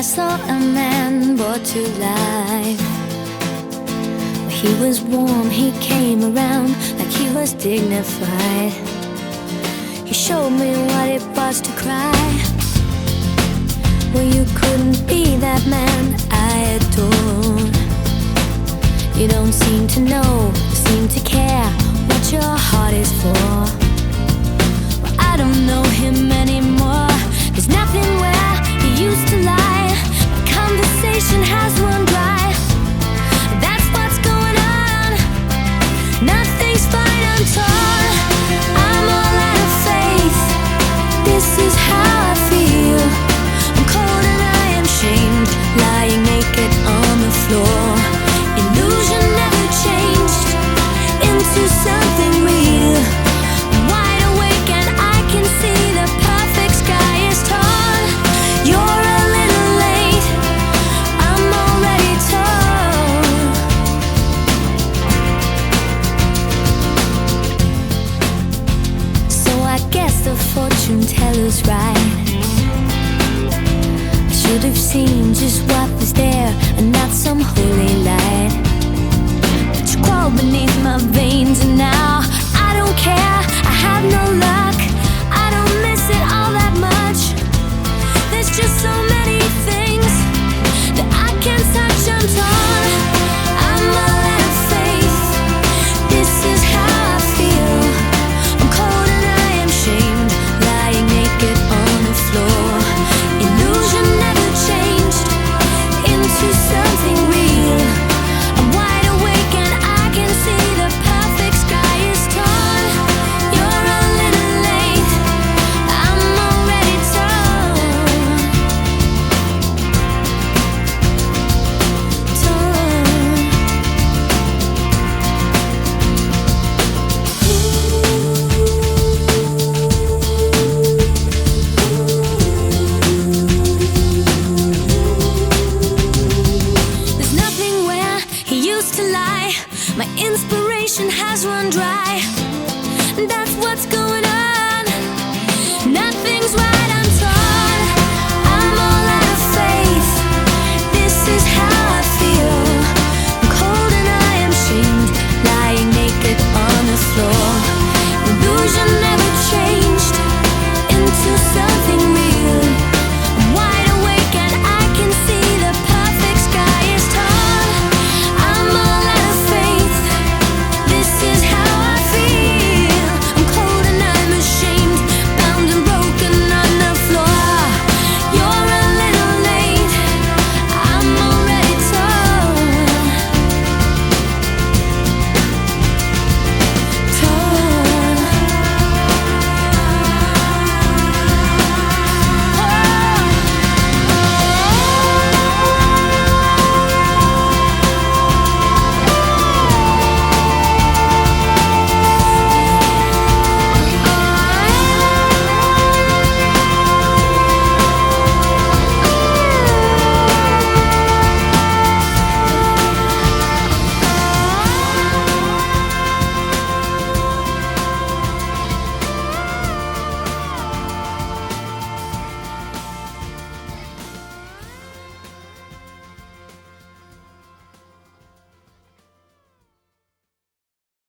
I saw a man brought to life. He was warm, he came around like he was dignified. He showed me what it was to cry. Well, you couldn't be that man I adore. You don't seem to know, seem to care what your heart is for. was right. I should have seen My inspiration has run dry. That's what's going on. Nothing's right. I'm